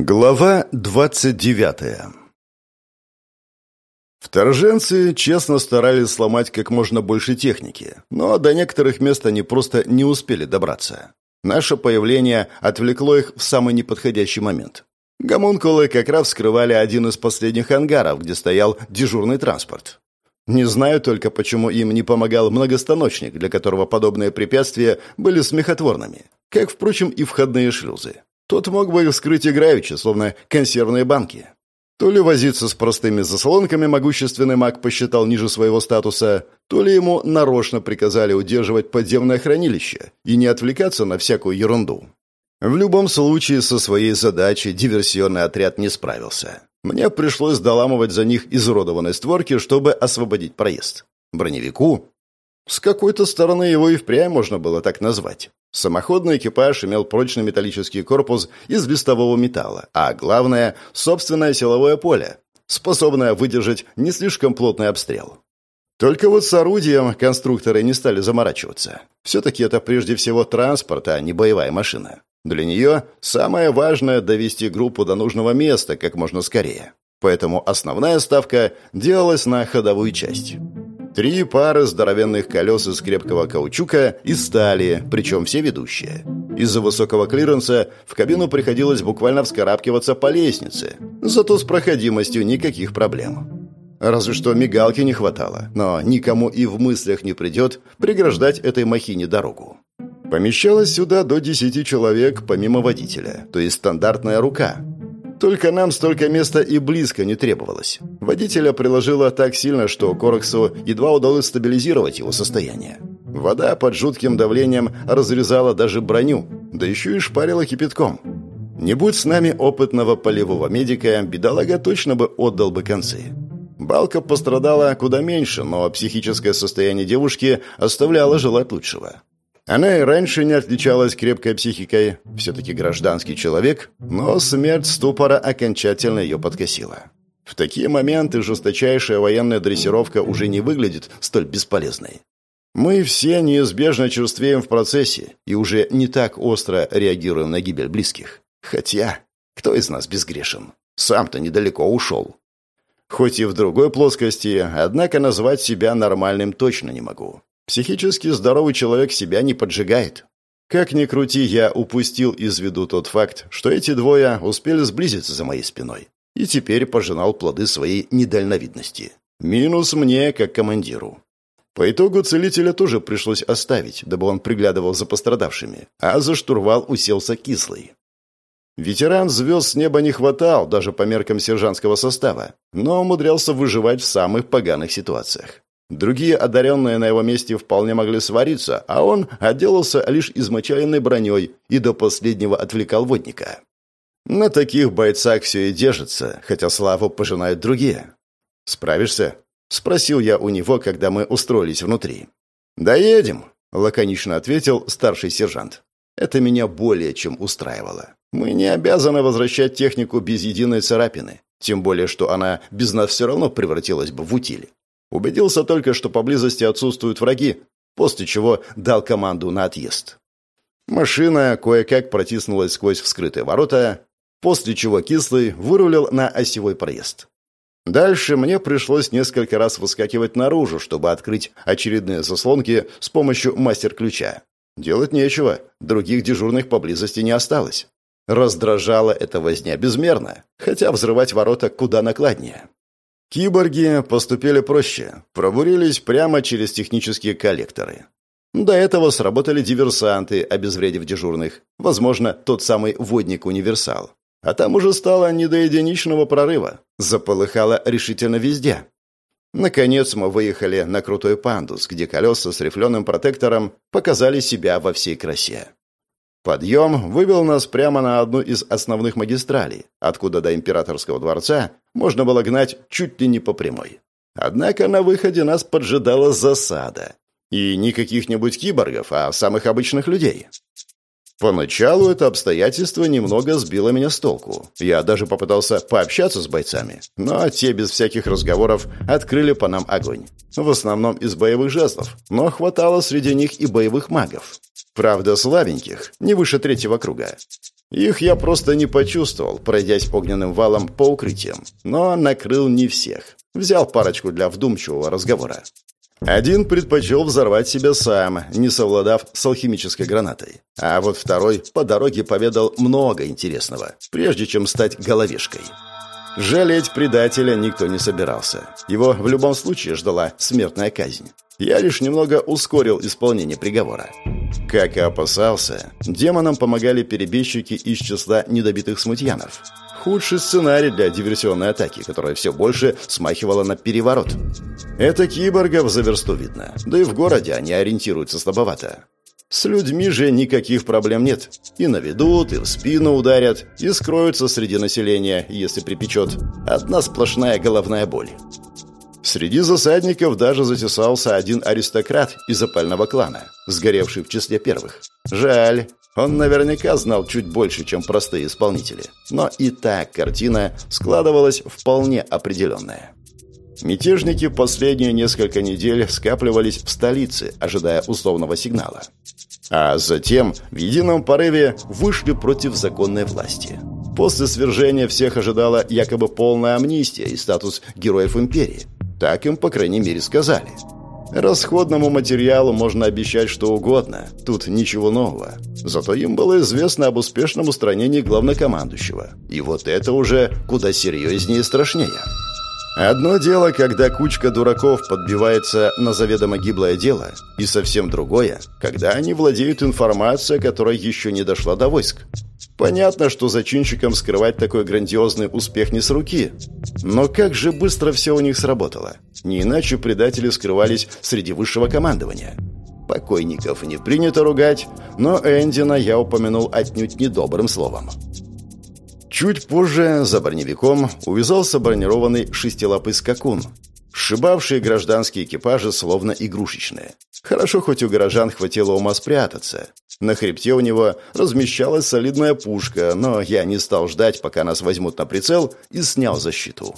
Глава 29 Вторженцы честно старались сломать как можно больше техники, но до некоторых мест они просто не успели добраться. Наше появление отвлекло их в самый неподходящий момент. Гомункулы как раз вскрывали один из последних ангаров, где стоял дежурный транспорт. Не знаю только, почему им не помогал многостаночник, для которого подобные препятствия были смехотворными, как, впрочем, и входные шлюзы. Тот мог бы их вскрыть играючи, словно консервные банки. То ли возиться с простыми заслонками могущественный маг посчитал ниже своего статуса, то ли ему нарочно приказали удерживать подземное хранилище и не отвлекаться на всякую ерунду. В любом случае, со своей задачей диверсионный отряд не справился. Мне пришлось доламывать за них изуродованные створки, чтобы освободить проезд. Броневику? С какой-то стороны его и впрямь можно было так назвать. Самоходный экипаж имел прочный металлический корпус из листового металла, а главное – собственное силовое поле, способное выдержать не слишком плотный обстрел. Только вот с орудием конструкторы не стали заморачиваться. Все-таки это прежде всего транспорт, а не боевая машина. Для нее самое важное – довести группу до нужного места как можно скорее. Поэтому основная ставка делалась на ходовую часть. Три пары здоровенных колес из крепкого каучука и стали, причем все ведущие. Из-за высокого клиренса в кабину приходилось буквально вскарабкиваться по лестнице. Зато с проходимостью никаких проблем. Разве что мигалки не хватало, но никому и в мыслях не придет преграждать этой махине дорогу. Помещалось сюда до десяти человек, помимо водителя, то есть стандартная рука – только нам столько места и близко не требовалось. Водителя приложило так сильно, что Короксу едва удалось стабилизировать его состояние. Вода под жутким давлением разрезала даже броню, да еще и шпарила кипятком. Не будь с нами опытного полевого медика, бедолага точно бы отдал бы концы. Балка пострадала куда меньше, но психическое состояние девушки оставляло желать лучшего. Она и раньше не отличалась крепкой психикой, все-таки гражданский человек, но смерть ступора окончательно ее подкосила. В такие моменты жесточайшая военная дрессировка уже не выглядит столь бесполезной. Мы все неизбежно чувствуем в процессе и уже не так остро реагируем на гибель близких. Хотя, кто из нас безгрешен? Сам-то недалеко ушел. Хоть и в другой плоскости, однако назвать себя нормальным точно не могу. Психически здоровый человек себя не поджигает. Как ни крути, я упустил из виду тот факт, что эти двое успели сблизиться за моей спиной и теперь пожинал плоды своей недальновидности. Минус мне, как командиру. По итогу целителя тоже пришлось оставить, дабы он приглядывал за пострадавшими, а за штурвал уселся кислый. Ветеран звезд с неба не хватал, даже по меркам сержантского состава, но умудрялся выживать в самых поганых ситуациях. Другие одаренные на его месте вполне могли свариться, а он отделался лишь измочаленной броней и до последнего отвлекал водника. На таких бойцах все и держится, хотя славу пожинают другие. «Справишься?» — спросил я у него, когда мы устроились внутри. «Доедем», — лаконично ответил старший сержант. Это меня более чем устраивало. Мы не обязаны возвращать технику без единой царапины, тем более, что она без нас все равно превратилась бы в утиль. Убедился только, что поблизости отсутствуют враги, после чего дал команду на отъезд. Машина кое-как протиснулась сквозь вскрытые ворота, после чего Кислый вырулил на осевой проезд. Дальше мне пришлось несколько раз выскакивать наружу, чтобы открыть очередные заслонки с помощью мастер-ключа. Делать нечего, других дежурных поблизости не осталось. Раздражала эта возня безмерно, хотя взрывать ворота куда накладнее. Киборги поступили проще, пробурились прямо через технические коллекторы. До этого сработали диверсанты, обезвредив дежурных. Возможно, тот самый водник-универсал. А там уже стало не до единичного прорыва. Заполыхало решительно везде. Наконец мы выехали на крутой пандус, где колеса с рифленым протектором показали себя во всей красе. Подъем вывел нас прямо на одну из основных магистралей, откуда до императорского дворца можно было гнать чуть ли не по прямой. Однако на выходе нас поджидала засада. И не каких-нибудь киборгов, а самых обычных людей. Поначалу это обстоятельство немного сбило меня с толку. Я даже попытался пообщаться с бойцами, но те без всяких разговоров открыли по нам огонь. В основном из боевых жезлов, но хватало среди них и боевых магов. Правда, слабеньких, не выше третьего круга. Их я просто не почувствовал, пройдясь огненным валом по укрытиям, но накрыл не всех. Взял парочку для вдумчивого разговора. Один предпочел взорвать себя сам, не совладав с алхимической гранатой. А вот второй по дороге поведал много интересного, прежде чем стать головешкой. Жалеть предателя никто не собирался. Его в любом случае ждала смертная казнь. Я лишь немного ускорил исполнение приговора. Как и опасался, демонам помогали перебежчики из числа недобитых смутьянов. Худший сценарий для диверсионной атаки, которая все больше смахивала на переворот. Это киборгов за версту видно. Да и в городе они ориентируются слабовато. С людьми же никаких проблем нет. И наведут, и в спину ударят, и скроются среди населения, если припечет. Одна сплошная головная боль. Среди засадников даже затесался один аристократ из опального клана, сгоревший в числе первых. Жаль, он наверняка знал чуть больше, чем простые исполнители. Но и так картина складывалась вполне определенная. Мятежники последние несколько недель скапливались в столице, ожидая условного сигнала. А затем в едином порыве вышли против законной власти. После свержения всех ожидала якобы полная амнистия и статус героев империи. Так им, по крайней мере, сказали. Расходному материалу можно обещать что угодно, тут ничего нового. Зато им было известно об успешном устранении главнокомандующего. И вот это уже куда серьезнее и страшнее. Одно дело, когда кучка дураков подбивается на заведомо гиблое дело, и совсем другое, когда они владеют информацией, которая еще не дошла до войск. Понятно, что зачинщикам скрывать такой грандиозный успех не с руки. Но как же быстро все у них сработало. Не иначе предатели скрывались среди высшего командования. Покойников не принято ругать, но Эндина я упомянул отнюдь недобрым словом. Чуть позже за броневиком увязался бронированный шестилапый скакун, сшибавшие гражданские экипажи словно игрушечные. Хорошо, хоть у горожан хватило ума спрятаться. На хребте у него размещалась солидная пушка, но я не стал ждать, пока нас возьмут на прицел, и снял защиту.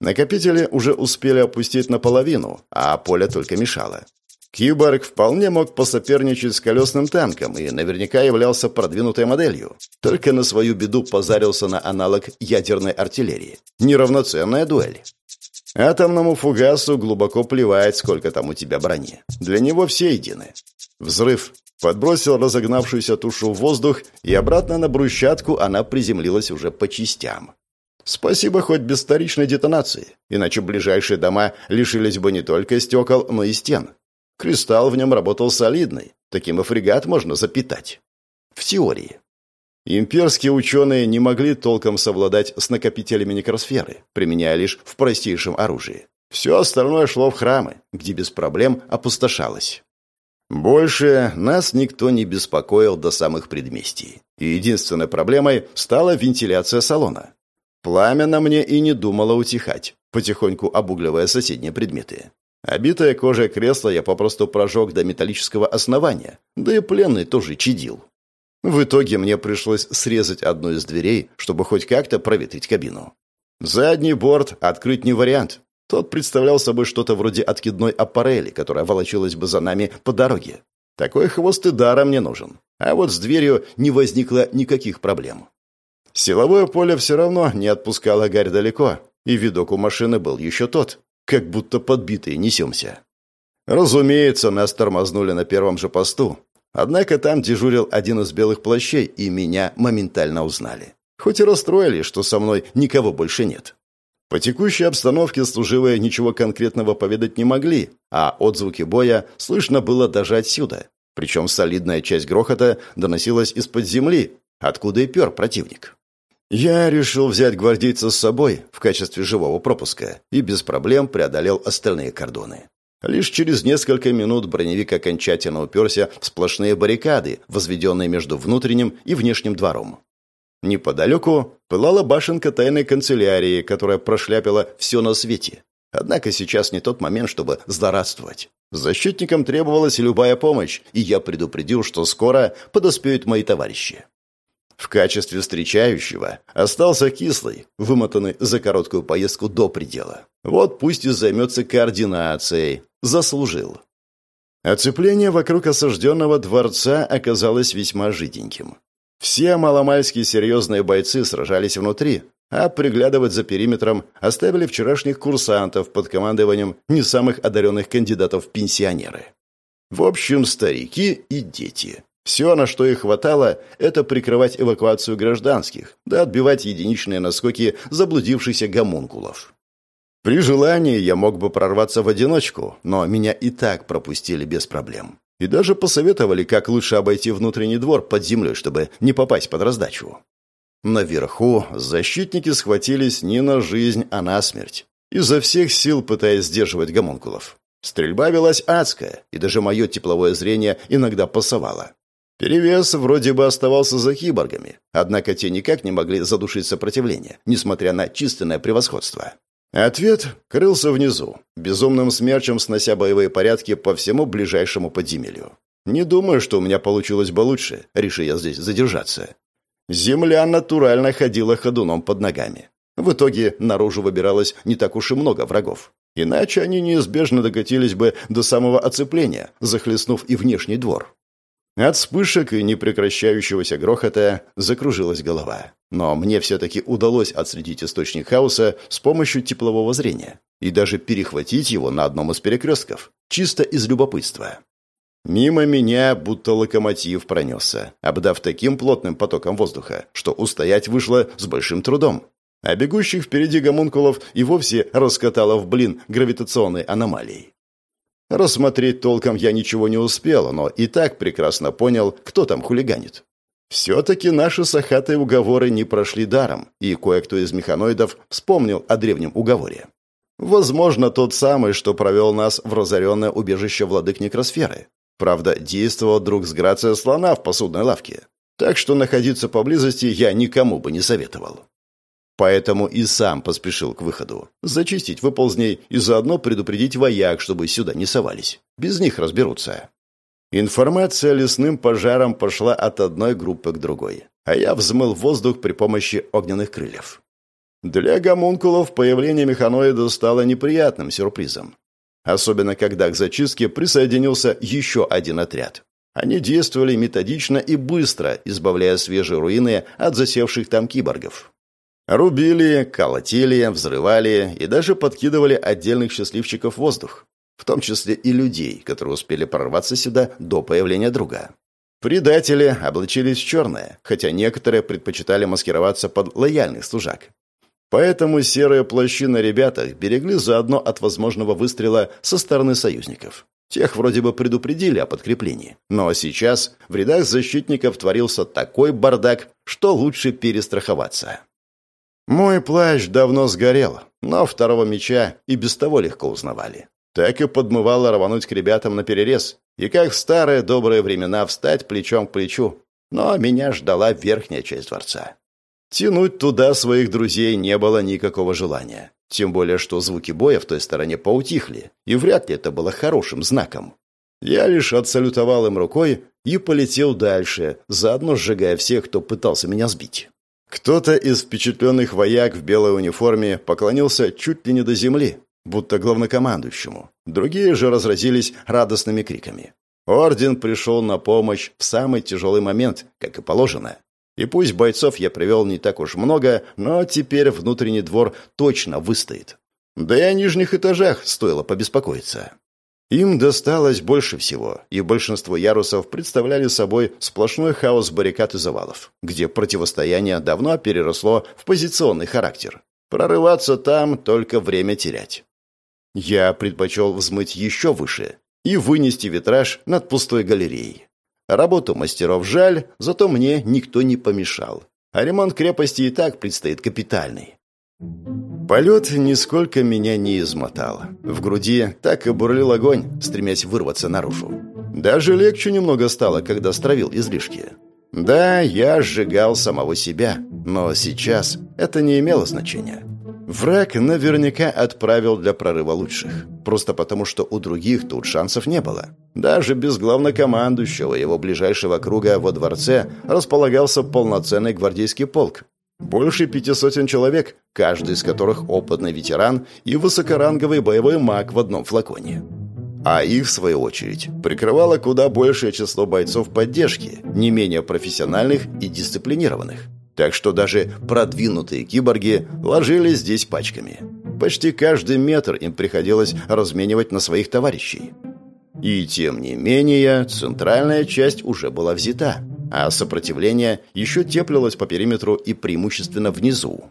Накопители уже успели опустить наполовину, а поле только мешало. Киборг вполне мог посоперничать с колесным танком и наверняка являлся продвинутой моделью. Только на свою беду позарился на аналог ядерной артиллерии. Неравноценная дуэль. Атомному фугасу глубоко плевать, сколько там у тебя брони. Для него все едины. Взрыв подбросил разогнавшуюся тушу в воздух, и обратно на брусчатку она приземлилась уже по частям. Спасибо хоть без вторичной детонации, иначе ближайшие дома лишились бы не только стекол, но и стен. Кристалл в нем работал солидный, таким и фрегат можно запитать. В теории. Имперские ученые не могли толком совладать с накопителями некросферы, применяя лишь в простейшем оружии. Все остальное шло в храмы, где без проблем опустошалось. Больше нас никто не беспокоил до самых предместий. И единственной проблемой стала вентиляция салона. Пламя на мне и не думало утихать, потихоньку обугливая соседние предметы. Обитое кожей кресло я попросту прожег до металлического основания, да и пленный тоже чадил. В итоге мне пришлось срезать одну из дверей, чтобы хоть как-то проветрить кабину. Задний борт открыть не вариант. Тот представлял собой что-то вроде откидной аппарели, которая волочилась бы за нами по дороге. Такой хвост и даром мне нужен. А вот с дверью не возникло никаких проблем. Силовое поле все равно не отпускало гарь далеко, и видок у машины был еще тот, как будто подбитые несемся. Разумеется, нас тормознули на первом же посту, Однако там дежурил один из белых плащей, и меня моментально узнали. Хоть и расстроили, что со мной никого больше нет. По текущей обстановке служивые ничего конкретного поведать не могли, а отзвуки боя слышно было даже отсюда. Причем солидная часть грохота доносилась из-под земли, откуда и пер противник. Я решил взять гвардейца с собой в качестве живого пропуска и без проблем преодолел остальные кордоны. Лишь через несколько минут броневик окончательно уперся в сплошные баррикады, возведенные между внутренним и внешним двором. Неподалеку пылала башенка тайной канцелярии, которая прошляпила все на свете. Однако сейчас не тот момент, чтобы злорадствовать. Защитникам требовалась любая помощь, и я предупредил, что скоро подоспеют мои товарищи. В качестве встречающего остался кислый, вымотанный за короткую поездку до предела. Вот пусть и займется координацией. Заслужил. Оцепление вокруг осажденного дворца оказалось весьма жиденьким. Все маломальски серьезные бойцы сражались внутри, а приглядывать за периметром оставили вчерашних курсантов под командованием не самых одаренных кандидатов в пенсионеры. В общем, старики и дети. Все, на что их хватало, это прикрывать эвакуацию гражданских, да отбивать единичные наскоки заблудившихся гомункулов. При желании я мог бы прорваться в одиночку, но меня и так пропустили без проблем. И даже посоветовали, как лучше обойти внутренний двор под землей, чтобы не попасть под раздачу. Наверху защитники схватились не на жизнь, а на смерть, изо всех сил пытаясь сдерживать гомункулов. Стрельба велась адская, и даже мое тепловое зрение иногда пасовало. Перевес вроде бы оставался за киборгами, однако те никак не могли задушить сопротивление, несмотря на численное превосходство. Ответ крылся внизу, безумным смерчем снося боевые порядки по всему ближайшему подземелью. Не думаю, что у меня получилось бы лучше, реши я здесь задержаться. Земля натурально ходила ходуном под ногами. В итоге наружу выбиралось не так уж и много врагов. Иначе они неизбежно докатились бы до самого оцепления, захлестнув и внешний двор. От вспышек и непрекращающегося грохота закружилась голова. Но мне все-таки удалось отследить источник хаоса с помощью теплового зрения и даже перехватить его на одном из перекрестков, чисто из любопытства. Мимо меня будто локомотив пронесся, обдав таким плотным потоком воздуха, что устоять вышло с большим трудом. А бегущих впереди гомункулов и вовсе раскатало в блин гравитационной аномалией. Рассмотреть толком я ничего не успел, но и так прекрасно понял, кто там хулиганит. Все-таки наши сахатые уговоры не прошли даром, и кое-кто из механоидов вспомнил о древнем уговоре. Возможно, тот самый, что провел нас в разоренное убежище владык некросферы. Правда, действовал друг с грацией слона в посудной лавке. Так что находиться поблизости я никому бы не советовал. Поэтому и сам поспешил к выходу. Зачистить выползней и заодно предупредить вояк, чтобы сюда не совались. Без них разберутся. Информация лесным пожаром пошла от одной группы к другой, а я взмыл воздух при помощи огненных крыльев. Для гомункулов появление механоида стало неприятным сюрпризом. Особенно, когда к зачистке присоединился еще один отряд. Они действовали методично и быстро, избавляя свежие руины от засевших там киборгов. Рубили, колотили, взрывали и даже подкидывали отдельных счастливчиков в воздух, в том числе и людей, которые успели прорваться сюда до появления друга. Предатели облачились в черное, хотя некоторые предпочитали маскироваться под лояльных служак. Поэтому серые плащи на ребятах берегли заодно от возможного выстрела со стороны союзников. Тех вроде бы предупредили о подкреплении. Но сейчас в рядах защитников творился такой бардак, что лучше перестраховаться. Мой плащ давно сгорел, но второго меча и без того легко узнавали. Так и подмывало рвануть к ребятам на перерез, и как в старые добрые времена встать плечом к плечу. Но меня ждала верхняя часть дворца. Тянуть туда своих друзей не было никакого желания. Тем более, что звуки боя в той стороне поутихли, и вряд ли это было хорошим знаком. Я лишь отсалютовал им рукой и полетел дальше, заодно сжигая всех, кто пытался меня сбить. Кто-то из впечатленных вояк в белой униформе поклонился чуть ли не до земли, будто главнокомандующему. Другие же разразились радостными криками. Орден пришел на помощь в самый тяжелый момент, как и положено. И пусть бойцов я привел не так уж много, но теперь внутренний двор точно выстоит. Да и о нижних этажах стоило побеспокоиться. Им досталось больше всего, и большинство ярусов представляли собой сплошной хаос баррикад и завалов, где противостояние давно переросло в позиционный характер. Прорываться там только время терять. Я предпочел взмыть еще выше и вынести витраж над пустой галереей. Работу мастеров жаль, зато мне никто не помешал. А ремонт крепости и так предстоит капитальный. Полет нисколько меня не измотал. В груди так и бурлил огонь, стремясь вырваться наружу. Даже легче немного стало, когда стравил излишки. Да, я сжигал самого себя, но сейчас это не имело значения. Враг наверняка отправил для прорыва лучших. Просто потому, что у других тут шансов не было. Даже без главнокомандующего его ближайшего круга во дворце располагался полноценный гвардейский полк. Больше пяти сотен человек, каждый из которых опытный ветеран и высокоранговый боевой маг в одном флаконе. А их, в свою очередь, прикрывало куда большее число бойцов поддержки, не менее профессиональных и дисциплинированных. Так что даже продвинутые киборги ложились здесь пачками. Почти каждый метр им приходилось разменивать на своих товарищей. И тем не менее, центральная часть уже была взята, а сопротивление еще теплилось по периметру и преимущественно внизу.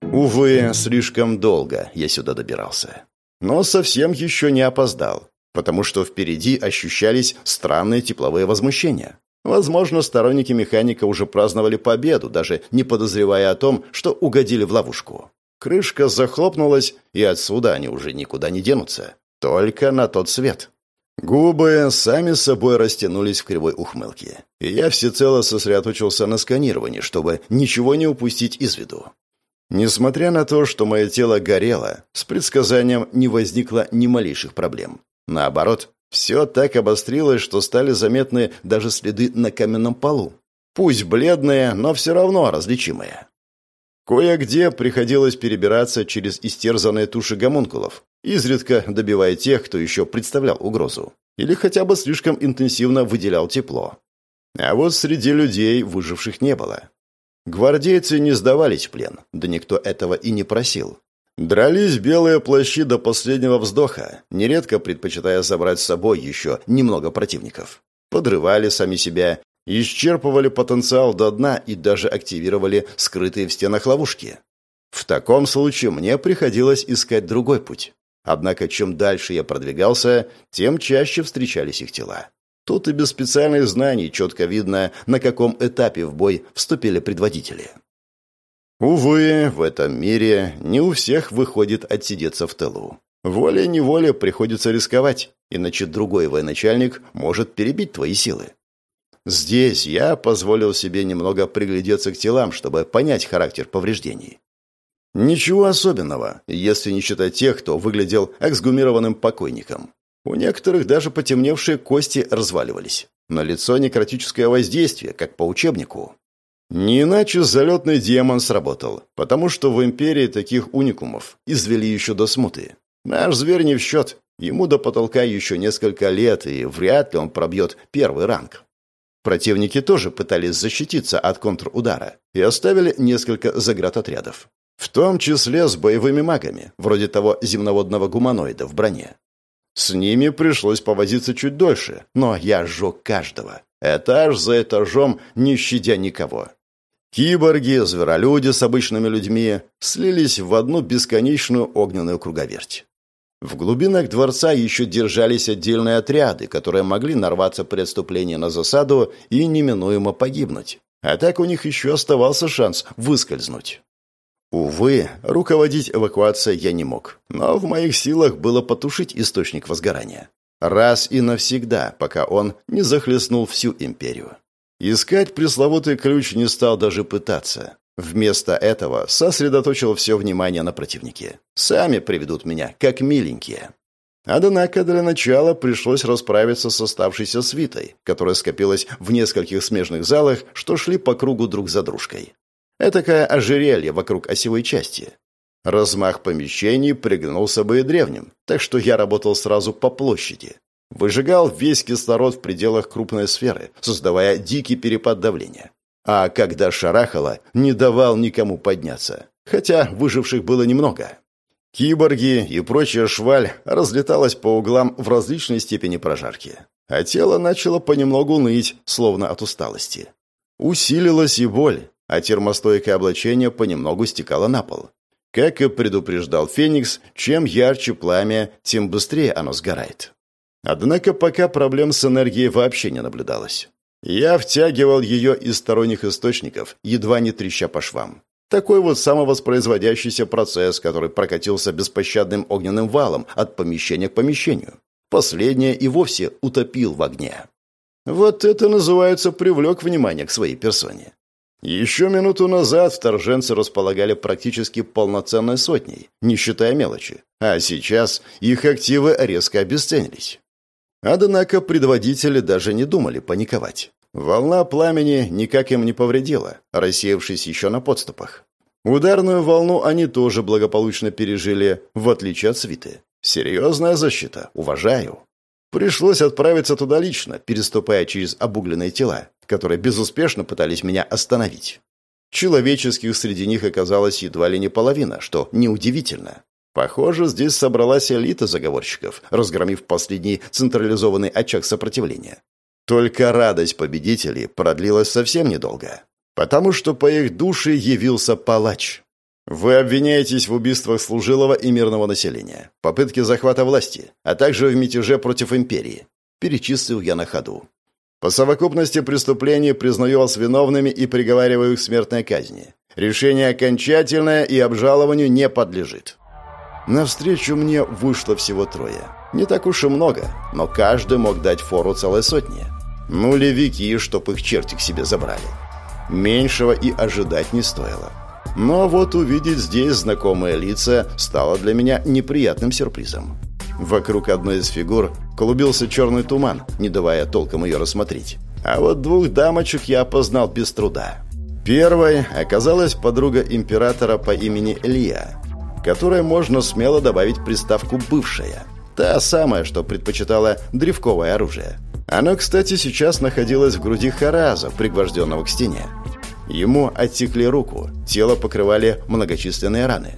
Увы, слишком долго я сюда добирался. Но совсем еще не опоздал, потому что впереди ощущались странные тепловые возмущения. Возможно, сторонники механика уже праздновали победу, даже не подозревая о том, что угодили в ловушку. Крышка захлопнулась, и отсюда они уже никуда не денутся. Только на тот свет. Губы сами собой растянулись в кривой ухмылке, и я всецело сосредоточился на сканировании, чтобы ничего не упустить из виду. Несмотря на то, что мое тело горело, с предсказанием не возникло ни малейших проблем. Наоборот, все так обострилось, что стали заметны даже следы на каменном полу. Пусть бледные, но все равно различимые. Кое-где приходилось перебираться через истерзанные туши гомункулов, изредка добивая тех, кто еще представлял угрозу, или хотя бы слишком интенсивно выделял тепло. А вот среди людей выживших не было. Гвардейцы не сдавались в плен, да никто этого и не просил. Дрались белые плащи до последнего вздоха, нередко предпочитая забрать с собой еще немного противников. Подрывали сами себя, исчерпывали потенциал до дна и даже активировали скрытые в стенах ловушки. В таком случае мне приходилось искать другой путь. Однако чем дальше я продвигался, тем чаще встречались их тела. Тут и без специальных знаний четко видно, на каком этапе в бой вступили предводители. Увы, в этом мире не у всех выходит отсидеться в тылу. Волей-неволей приходится рисковать, иначе другой военачальник может перебить твои силы. Здесь я позволил себе немного приглядеться к телам, чтобы понять характер повреждений. Ничего особенного, если не считать тех, кто выглядел эксгумированным покойником. У некоторых даже потемневшие кости разваливались. На лицо некротическое воздействие, как по учебнику. Не иначе залетный демон сработал, потому что в Империи таких уникумов извели еще до смуты. Наш зверь не в счет, ему до потолка еще несколько лет, и вряд ли он пробьет первый ранг. Противники тоже пытались защититься от контрудара и оставили несколько заградотрядов. В том числе с боевыми магами, вроде того земноводного гуманоида в броне. С ними пришлось повозиться чуть дольше, но я сжег каждого. Этаж за этажом, не щадя никого. Киборги, зверолюди с обычными людьми слились в одну бесконечную огненную круговерть. В глубинах дворца еще держались отдельные отряды, которые могли нарваться при отступлении на засаду и неминуемо погибнуть. А так у них еще оставался шанс выскользнуть. Увы, руководить эвакуацией я не мог, но в моих силах было потушить источник возгорания. Раз и навсегда, пока он не захлестнул всю империю. Искать пресловутый ключ не стал даже пытаться. Вместо этого сосредоточил все внимание на противнике. Сами приведут меня, как миленькие. Однако для начала пришлось расправиться с оставшейся свитой, которая скопилась в нескольких смежных залах, что шли по кругу друг за дружкой. Этакое ожерелье вокруг осевой части. Размах помещений пригнулся бы и древним, так что я работал сразу по площади. Выжигал весь кислород в пределах крупной сферы, создавая дикий перепад давления. А когда шарахало, не давал никому подняться. Хотя выживших было немного. Киборги и прочая шваль разлеталась по углам в различной степени прожарки. А тело начало понемногу ныть, словно от усталости. Усилилась и боль, а термостойкое облачение понемногу стекало на пол. Как и предупреждал Феникс, чем ярче пламя, тем быстрее оно сгорает. Однако пока проблем с энергией вообще не наблюдалось. Я втягивал ее из сторонних источников, едва не треща по швам. Такой вот самовоспроизводящийся процесс, который прокатился беспощадным огненным валом от помещения к помещению. Последнее и вовсе утопил в огне. Вот это называется привлек внимание к своей персоне. Еще минуту назад вторженцы располагали практически полноценной сотней, не считая мелочи, а сейчас их активы резко обесценились. Однако предводители даже не думали паниковать. Волна пламени никак им не повредила, рассеявшись еще на подступах. Ударную волну они тоже благополучно пережили, в отличие от свиты. Серьезная защита, уважаю. Пришлось отправиться туда лично, переступая через обугленные тела, которые безуспешно пытались меня остановить. Человеческих среди них оказалось едва ли не половина, что неудивительно. Похоже, здесь собралась элита заговорщиков, разгромив последний централизованный очаг сопротивления. Только радость победителей продлилась совсем недолго, потому что по их душе явился палач. Вы обвиняетесь в убийствах служилого и мирного населения, попытке захвата власти, а также в мятеже против империи. Перечислил я на ходу. По совокупности преступлений признаю вас виновными и приговариваю к смертной казни. Решение окончательное и обжалованию не подлежит. Навстречу мне вышло всего трое. Не так уж и много, но каждый мог дать фору целой сотни. Ну, левики, чтоб их черти к себе забрали. Меньшего и ожидать не стоило. Но вот увидеть здесь знакомые лица стало для меня неприятным сюрпризом. Вокруг одной из фигур клубился черный туман, не давая толком ее рассмотреть. А вот двух дамочек я опознал без труда. Первой оказалась подруга императора по имени Лия, которой можно смело добавить приставку «бывшая». Та самая, что предпочитала древковое оружие. Она, кстати, сейчас находилась в груди Хараза, пригвожденного к стене. Ему оттекли руку, тело покрывали многочисленные раны.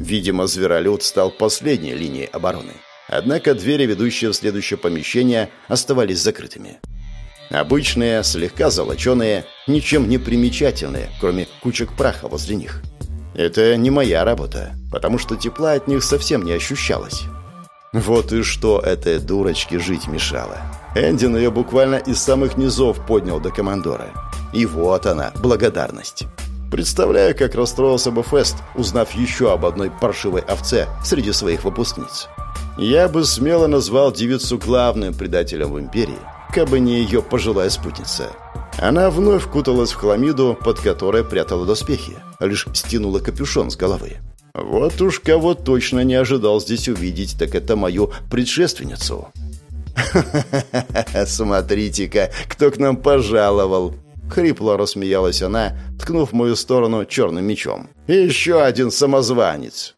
Видимо, зверолюд стал последней линией обороны. Однако двери, ведущие в следующее помещение, оставались закрытыми. Обычные, слегка золоченые, ничем не примечательные, кроме кучек праха возле них. Это не моя работа, потому что тепла от них совсем не ощущалось. Вот и что этой дурочке жить мешало. Эндин ее буквально из самых низов поднял до командора. И вот она, благодарность. Представляю, как расстроился бы Фест, узнав еще об одной паршивой овце среди своих выпускниц. Я бы смело назвал девицу главным предателем в Империи, как бы не ее пожилая спутница. Она вновь куталась в хламиду, под которой прятала доспехи, лишь стянула капюшон с головы. Вот уж кого точно не ожидал здесь увидеть, так это мою предшественницу. «Смотрите-ка, кто к нам пожаловал!» Хрипло рассмеялась она, ткнув в мою сторону черным мечом. «Еще один самозванец!»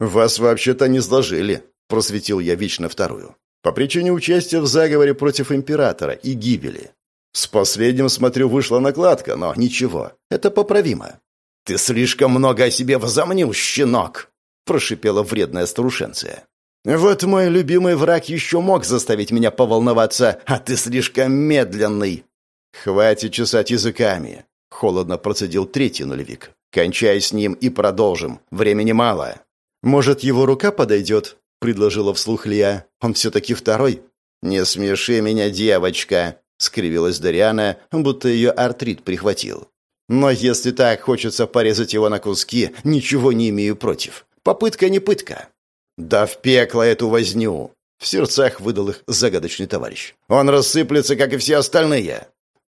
«Вас вообще-то не сложили», — просветил я вечно вторую. «По причине участия в заговоре против императора и гибели. С последним, смотрю, вышла накладка, но ничего, это поправимо. «Ты слишком много о себе возомнил, щенок!» – прошипела вредная старушенция. «Вот мой любимый враг еще мог заставить меня поволноваться, а ты слишком медленный!» «Хватит чесать языками!» – холодно процедил третий нулевик. «Кончай с ним и продолжим. Времени мало». «Может, его рука подойдет?» – предложила вслух Лия. «Он все-таки второй?» «Не смеши меня, девочка!» – скривилась Дариана, будто ее артрит прихватил. Но если так хочется порезать его на куски, ничего не имею против. Попытка не пытка. Да в пекло эту возню. В сердцах выдал их загадочный товарищ. Он рассыплется, как и все остальные.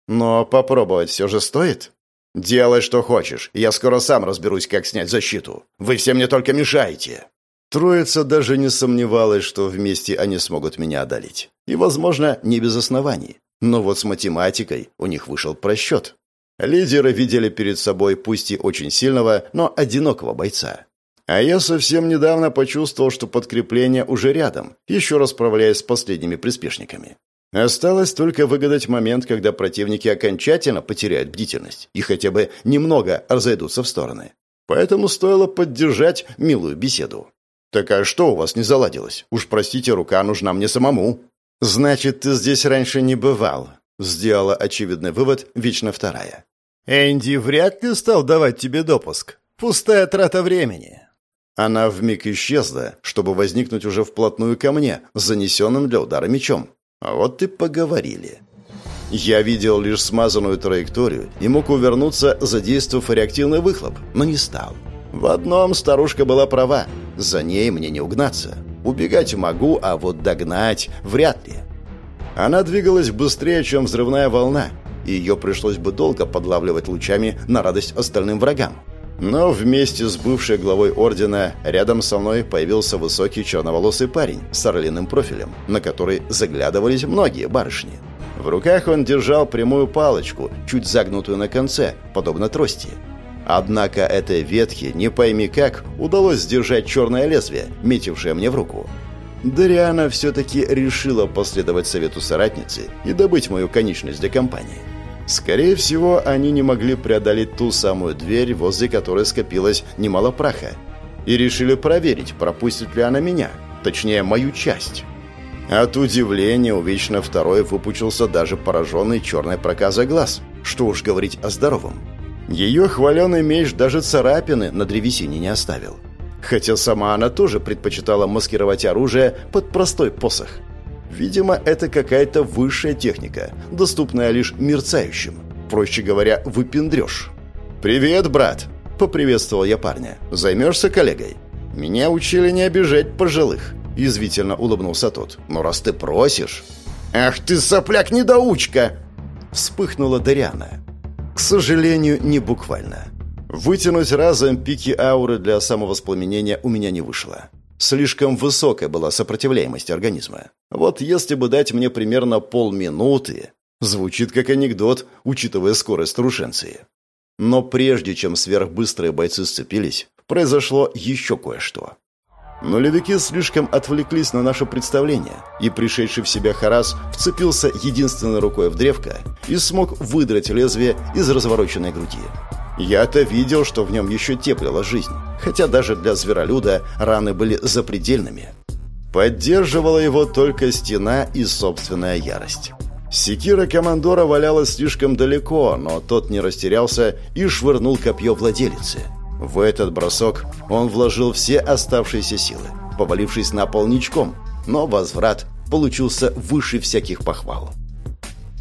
Но попробовать все же стоит. Делай, что хочешь. Я скоро сам разберусь, как снять защиту. Вы все мне только мешаете. Троица даже не сомневалась, что вместе они смогут меня одолеть. И, возможно, не без оснований. Но вот с математикой у них вышел просчет. Лидеры видели перед собой пусть и очень сильного, но одинокого бойца. А я совсем недавно почувствовал, что подкрепление уже рядом, еще расправляясь с последними приспешниками. Осталось только выгадать момент, когда противники окончательно потеряют бдительность и хотя бы немного разойдутся в стороны. Поэтому стоило поддержать милую беседу. «Так а что у вас не заладилось? Уж простите, рука нужна мне самому». «Значит, ты здесь раньше не бывал», Сделала очевидный вывод вечно вторая. «Энди вряд ли стал давать тебе допуск. Пустая трата времени». Она вмиг исчезла, чтобы возникнуть уже вплотную ко мне, занесенным для удара мечом. А вот и поговорили. Я видел лишь смазанную траекторию и мог увернуться, задействовав реактивный выхлоп, но не стал. В одном старушка была права. За ней мне не угнаться. Убегать могу, а вот догнать вряд ли. Она двигалась быстрее, чем взрывная волна. и ее пришлось бы долго подлавливать лучами на радость остальным врагам. Но вместе с бывшей главой ордена рядом со мной появился высокий черноволосый парень с орлиным профилем, на который заглядывались многие барышни. В руках он держал прямую палочку, чуть загнутую на конце, подобно трости. Однако этой ветке, не пойми как, удалось сдержать черное лезвие, метившее мне в руку. Дариана все-таки решила последовать совету соратницы и добыть мою конечность для компании. Скорее всего, они не могли преодолеть ту самую дверь, возле которой скопилось немало праха, и решили проверить, пропустит ли она меня, точнее, мою часть. От удивления у Вечно Второй выпучился даже пораженный черной проказой глаз. Что уж говорить о здоровом. Ее хваленый меч даже царапины на древесине не оставил. Хотя сама она тоже предпочитала маскировать оружие под простой посох. Видимо, это какая-то высшая техника, доступная лишь мерцающим. Проще говоря, выпендрешь. «Привет, брат!» – поприветствовал я парня. «Займешься коллегой?» «Меня учили не обижать пожилых», – язвительно улыбнулся тот. «Но раз ты просишь...» «Ах ты, сопляк-недоучка!» – вспыхнула Дариана. К сожалению, не буквально. Вытянуть разом пики ауры для самовоспламенения у меня не вышло. Слишком высокая была сопротивляемость организма. Вот если бы дать мне примерно полминуты... Звучит как анекдот, учитывая скорость рушенции. Но прежде чем сверхбыстрые бойцы сцепились, произошло еще кое-что. Нулевики слишком отвлеклись на наше представление, и пришедший в себя Харас вцепился единственной рукой в древко и смог выдрать лезвие из развороченной груди. Я-то видел, что в нем еще теплила жизнь, хотя даже для зверолюда раны были запредельными. Поддерживала его только стена и собственная ярость. Секира командора валялась слишком далеко, но тот не растерялся и швырнул копье владелицы. В этот бросок он вложил все оставшиеся силы, повалившись на пол ничком, но возврат получился выше всяких похвал.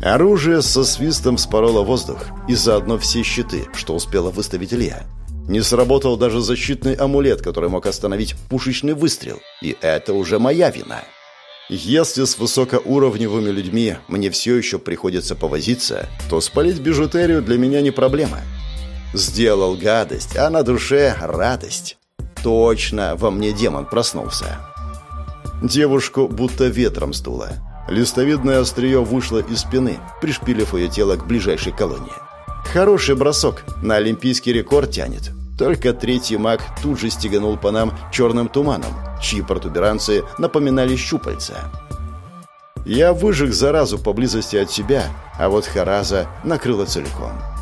Оружие со свистом спороло воздух, и заодно все щиты, что успела выставить Илья. Не сработал даже защитный амулет, который мог остановить пушечный выстрел, и это уже моя вина. Если с высокоуровневыми людьми мне все еще приходится повозиться, то спалить бижутерию для меня не проблема. Сделал гадость, а на душе радость. Точно во мне демон проснулся. Девушку будто ветром сдуло. Листовидное острие вышло из спины, пришпилив ее тело к ближайшей колонии. Хороший бросок, на олимпийский рекорд тянет. Только третий маг тут же стеганул по нам черным туманом, чьи протуберанцы напоминали щупальца. Я выжег заразу поблизости от себя, а вот Хараза накрыла целиком.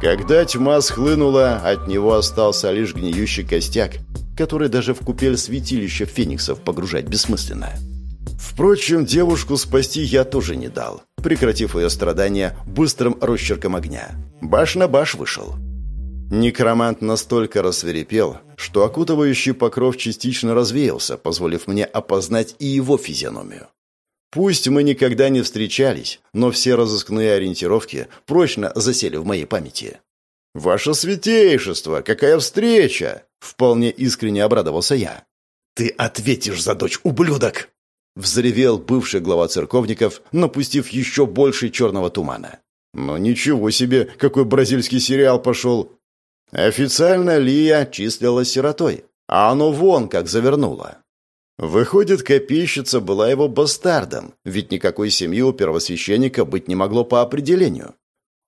Когда тьма схлынула, от него остался лишь гниющий костяк, который даже в купель святилища фениксов погружать бессмысленно. Впрочем, девушку спасти я тоже не дал, прекратив ее страдания быстрым росчерком огня. Баш на баш вышел. Некромант настолько рассверепел, что окутывающий покров частично развеялся, позволив мне опознать и его физиономию. Пусть мы никогда не встречались, но все разыскные ориентировки прочно засели в моей памяти. «Ваше святейшество, какая встреча!» Вполне искренне обрадовался я. «Ты ответишь за дочь, ублюдок!» Взревел бывший глава церковников, напустив еще больше черного тумана. «Но ничего себе, какой бразильский сериал пошел!» Официально Лия числилась сиротой, а оно вон как завернуло. Выходит, копейщица была его бастардом, ведь никакой семьи у первосвященника быть не могло по определению.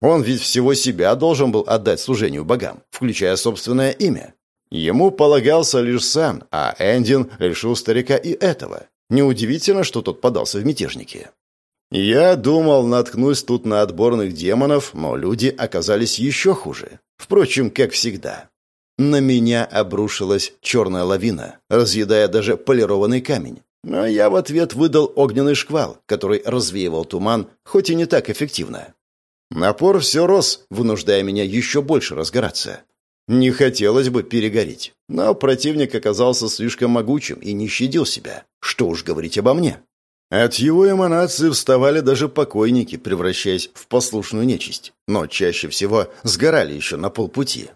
Он ведь всего себя должен был отдать служению богам, включая собственное имя. Ему полагался лишь сан, а Эндин лишил старика и этого. Неудивительно, что тот подался в мятежники. Я думал, наткнусь тут на отборных демонов, но люди оказались еще хуже. Впрочем, как всегда. На меня обрушилась черная лавина, разъедая даже полированный камень. Но я в ответ выдал огненный шквал, который развеивал туман, хоть и не так эффективно. Напор все рос, вынуждая меня еще больше разгораться. Не хотелось бы перегореть, но противник оказался слишком могучим и не щадил себя. Что уж говорить обо мне. От его эманации вставали даже покойники, превращаясь в послушную нечисть, но чаще всего сгорали еще на полпути.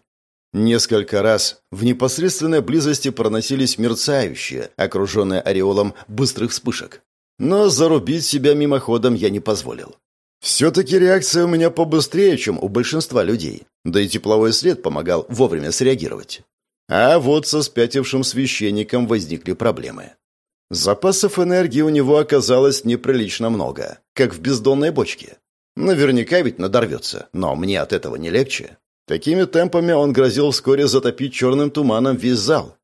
Несколько раз в непосредственной близости проносились мерцающие, окруженные ореолом быстрых вспышек. Но зарубить себя мимоходом я не позволил. Все-таки реакция у меня побыстрее, чем у большинства людей. Да и тепловой след помогал вовремя среагировать. А вот со спятившим священником возникли проблемы. Запасов энергии у него оказалось неприлично много, как в бездонной бочке. Наверняка ведь надорвется, но мне от этого не легче. Такими темпами он грозил вскоре затопить черным туманом весь зал.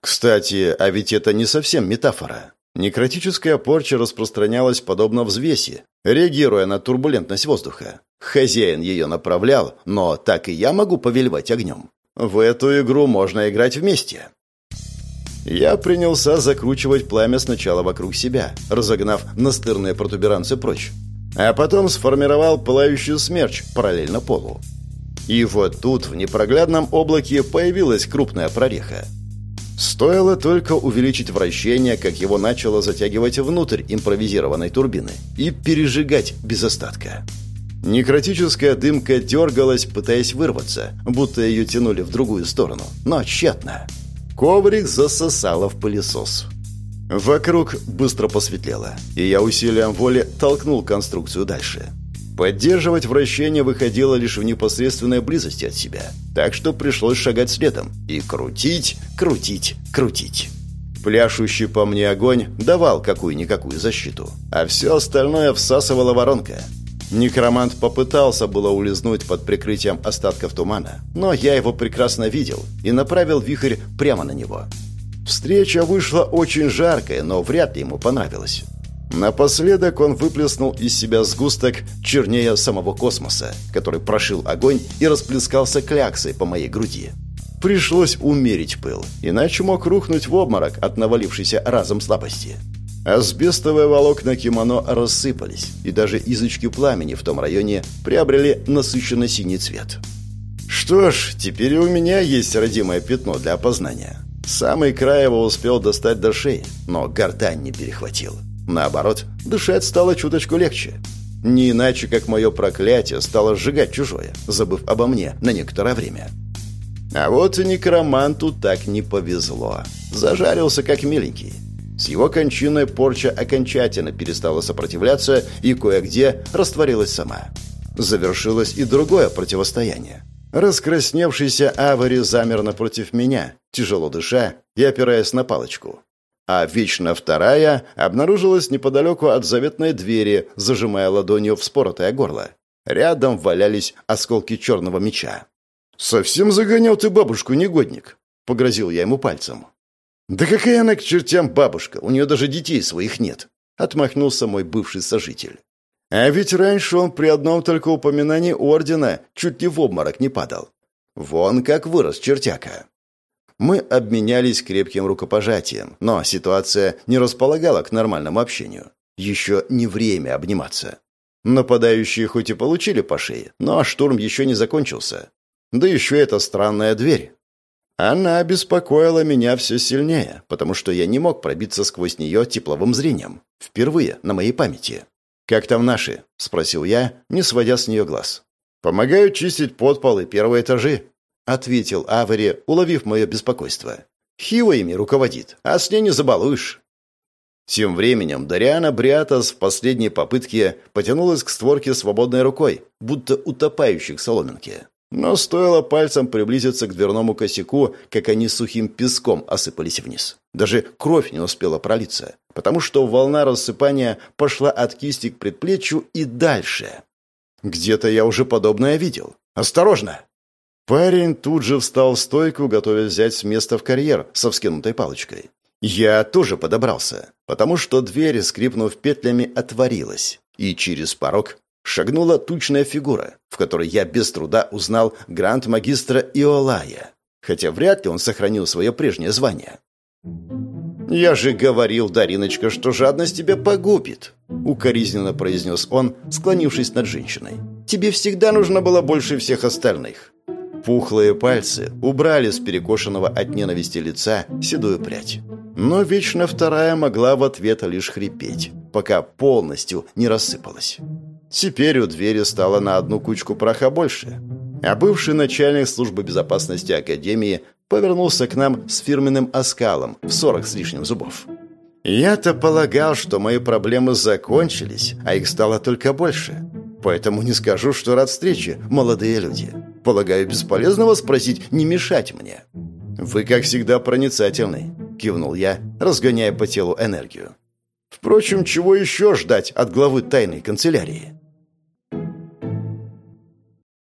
Кстати, а ведь это не совсем метафора. Некротическая порча распространялась подобно взвеси, реагируя на турбулентность воздуха. Хозяин ее направлял, но так и я могу повелевать огнем. В эту игру можно играть вместе. Я принялся закручивать пламя сначала вокруг себя, разогнав настырные протуберанцы прочь, а потом сформировал пылающий смерч параллельно полу. И вот тут в непроглядном облаке появилась крупная прореха. Стоило только увеличить вращение, как его начало затягивать внутрь импровизированной турбины и пережигать без остатка. Некротическая дымка дергалась, пытаясь вырваться, будто ее тянули в другую сторону, но тщетно. Коврик засосало в пылесос. Вокруг быстро посветлело, и я усилием воли толкнул конструкцию дальше. Поддерживать вращение выходило лишь в непосредственной близости от себя, так что пришлось шагать следом и крутить, крутить, крутить. Пляшущий по мне огонь давал какую-никакую защиту, а все остальное всасывала воронка. Некромант попытался было улизнуть под прикрытием остатков тумана, но я его прекрасно видел и направил вихрь прямо на него. Встреча вышла очень жаркая, но вряд ли ему понравилось. Напоследок он выплеснул из себя сгусток чернее самого космоса, который прошил огонь и расплескался кляксой по моей груди. Пришлось умерить пыл, иначе мог рухнуть в обморок от навалившейся разом слабости. Асбестовые волокна кимоно рассыпались, и даже язычки пламени в том районе приобрели насыщенно синий цвет. Что ж, теперь у меня есть родимое пятно для опознания. Самый край его успел достать до шеи, но гортань не перехватил. Наоборот, дышать стало чуточку легче. Не иначе, как мое проклятие стало сжигать чужое, забыв обо мне на некоторое время. А вот и некроманту так не повезло. Зажарился как миленький. С его кончиной порча окончательно перестала сопротивляться и кое-где растворилась сама. Завершилось и другое противостояние. Раскрасневшийся Авари замер напротив меня, тяжело дыша и опираясь на палочку а вечно вторая обнаружилась неподалеку от заветной двери, зажимая ладонью вспоротое горло. Рядом валялись осколки черного меча. «Совсем загонял ты бабушку, негодник!» — погрозил я ему пальцем. «Да какая она к чертям бабушка? У нее даже детей своих нет!» — отмахнулся мой бывший сожитель. А ведь раньше он при одном только упоминании ордена чуть ли в обморок не падал. Вон как вырос чертяка. Мы обменялись крепким рукопожатием, но ситуация не располагала к нормальному общению. Еще не время обниматься. Нападающие хоть и получили по шее, но штурм еще не закончился. Да еще эта странная дверь. Она беспокоила меня все сильнее, потому что я не мог пробиться сквозь нее тепловым зрением. Впервые на моей памяти. «Как там наши?» – спросил я, не сводя с нее глаз. «Помогают чистить подпол и первые этажи», — ответил Авари, уловив мое беспокойство. «Хива ими руководит, а с ней не забалуешь». Тем временем Дариана Бриатас в последней попытке потянулась к створке свободной рукой, будто утопающих соломинке. Но стоило пальцем приблизиться к дверному косяку, как они сухим песком осыпались вниз. Даже кровь не успела пролиться, потому что волна рассыпания пошла от кисти к предплечью и дальше. Где-то я уже подобное видел. «Осторожно!» Парень тут же встал в стойку, готовясь взять с места в карьер со вскинутой палочкой. Я тоже подобрался, потому что дверь, скрипнув петлями, отворилась, и через порог шагнула тучная фигура, в которой я без труда узнал гранд-магистра Иолая, хотя вряд ли он сохранил свое прежнее звание. «Я же говорил, Дариночка, что жадность тебя погубит», — укоризненно произнес он, склонившись над женщиной. «Тебе всегда нужно было больше всех остальных. Пухлые пальцы убрали с перекошенного от ненависти лица седую прядь. Но вечно вторая могла в ответ лишь хрипеть, пока полностью не рассыпалась. Теперь у двери стало на одну кучку праха больше. А бывший начальник службы безопасности Академии повернулся к нам с фирменным оскалом в сорок с лишним зубов. Я-то полагал, что мои проблемы закончились, а их стало только больше. Поэтому не скажу, что рад встрече, молодые люди. Полагаю, бесполезно вас спросить не мешать мне». «Вы, как всегда, проницательный», — кивнул я, разгоняя по телу энергию. «Впрочем, чего еще ждать от главы тайной канцелярии?»